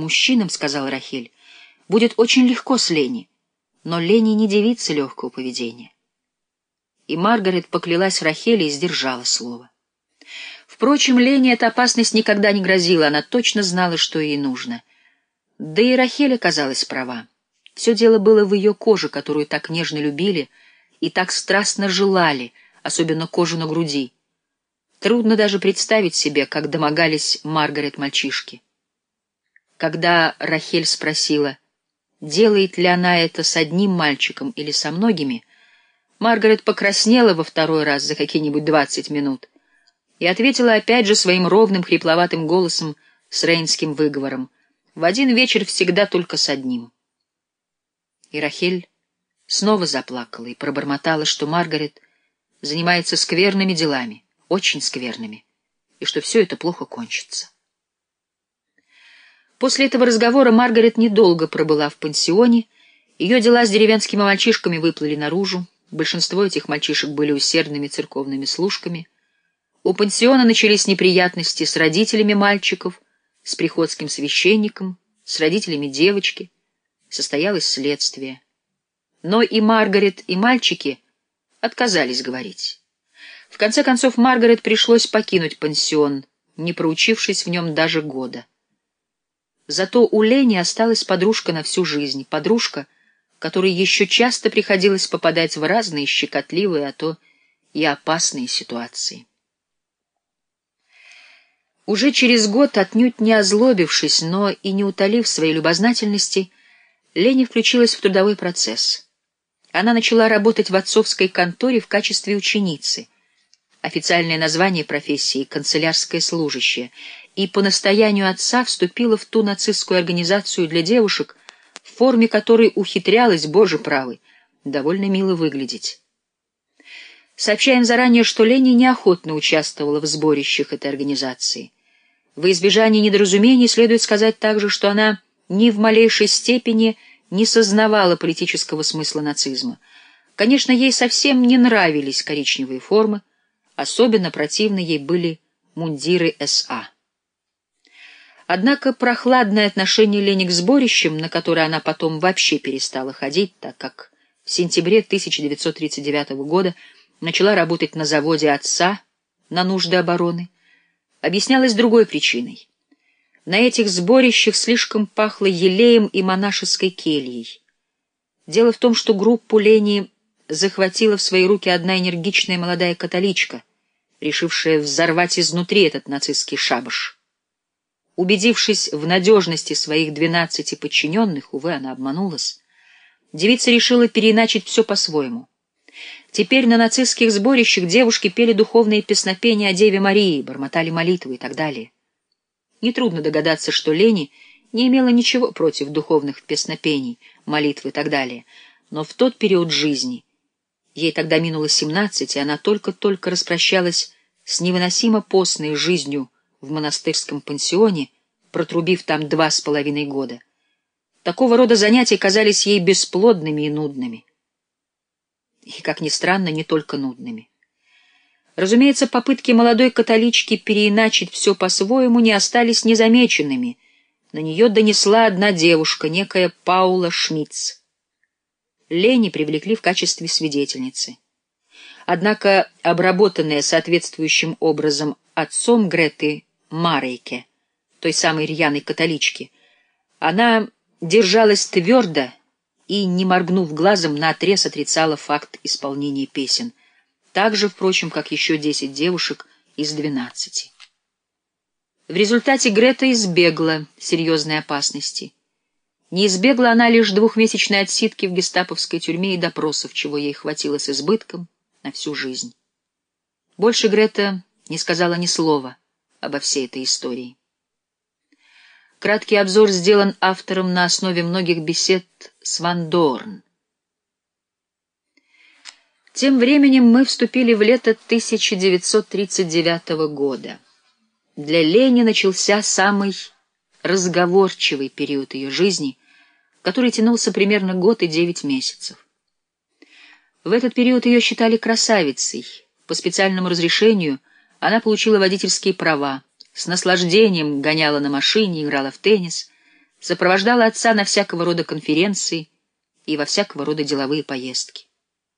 «Мужчинам, — сказала Рахель, — будет очень легко с Лени, но Лени не девица легкого поведения». И Маргарет поклялась Рахеле и сдержала слово. Впрочем, Лене эта опасность никогда не грозила, она точно знала, что ей нужно. Да и Рахель оказалась права. Все дело было в ее коже, которую так нежно любили и так страстно желали, особенно кожу на груди. Трудно даже представить себе, как домогались Маргарет мальчишки. Когда Рахель спросила, делает ли она это с одним мальчиком или со многими, Маргарет покраснела во второй раз за какие-нибудь двадцать минут и ответила опять же своим ровным хрипловатым голосом с рейнским выговором «В один вечер всегда только с одним». И Рахель снова заплакала и пробормотала, что Маргарет занимается скверными делами, очень скверными, и что все это плохо кончится. После этого разговора Маргарет недолго пробыла в пансионе, ее дела с деревенскими мальчишками выплыли наружу, большинство этих мальчишек были усердными церковными служками. У пансиона начались неприятности с родителями мальчиков, с приходским священником, с родителями девочки. Состоялось следствие. Но и Маргарет, и мальчики отказались говорить. В конце концов, Маргарет пришлось покинуть пансион, не проучившись в нем даже года. Зато у Лени осталась подружка на всю жизнь, подружка, которой еще часто приходилось попадать в разные щекотливые, а то и опасные ситуации. Уже через год, отнюдь не озлобившись, но и не утолив своей любознательности, Лени включилась в трудовой процесс. Она начала работать в отцовской конторе в качестве ученицы. Официальное название профессии — канцелярское служащее — и по настоянию отца вступила в ту нацистскую организацию для девушек, в форме которой ухитрялась, боже правый, довольно мило выглядеть. Сообщаем заранее, что Лени неохотно участвовала в сборищах этой организации. В избежание недоразумений следует сказать также, что она ни в малейшей степени не сознавала политического смысла нацизма. Конечно, ей совсем не нравились коричневые формы, особенно противны ей были мундиры СА. Однако прохладное отношение Лени к сборищам, на которое она потом вообще перестала ходить, так как в сентябре 1939 года начала работать на заводе отца на нужды обороны, объяснялось другой причиной. На этих сборищах слишком пахло елеем и монашеской кельей. Дело в том, что группу Лени захватила в свои руки одна энергичная молодая католичка, решившая взорвать изнутри этот нацистский шабаш. Убедившись в надежности своих двенадцати подчиненных, увы, она обманулась, девица решила переиначить все по-своему. Теперь на нацистских сборищах девушки пели духовные песнопения о Деве Марии, бормотали молитвы и так далее. Нетрудно догадаться, что Лени не имела ничего против духовных песнопений, молитв и так далее, но в тот период жизни, ей тогда минуло семнадцать, и она только-только распрощалась с невыносимо постной жизнью в монастырском пансионе, протрубив там два с половиной года. Такого рода занятия казались ей бесплодными и нудными. И, как ни странно, не только нудными. Разумеется, попытки молодой католички переиначить все по-своему не остались незамеченными. На нее донесла одна девушка, некая Паула Шмидц. Лени привлекли в качестве свидетельницы. Однако, обработанная соответствующим образом отцом Греты Марейке, той самой рьяной католички. Она держалась твердо и, не моргнув глазом, наотрез отрицала факт исполнения песен, так же, впрочем, как еще десять девушек из двенадцати. В результате Грета избегла серьезной опасности. Не избегла она лишь двухмесячной отсидки в гестаповской тюрьме и допросов, чего ей хватило с избытком на всю жизнь. Больше Грета не сказала ни слова обо всей этой истории. Краткий обзор сделан автором на основе многих бесед с Ван Дорн. Тем временем мы вступили в лето 1939 года. Для Лени начался самый разговорчивый период ее жизни, который тянулся примерно год и девять месяцев. В этот период ее считали красавицей. По специальному разрешению – она получила водительские права, с наслаждением гоняла на машине, играла в теннис. сопровождала отца на всякого рода конференции и во всякого рода деловые поездки.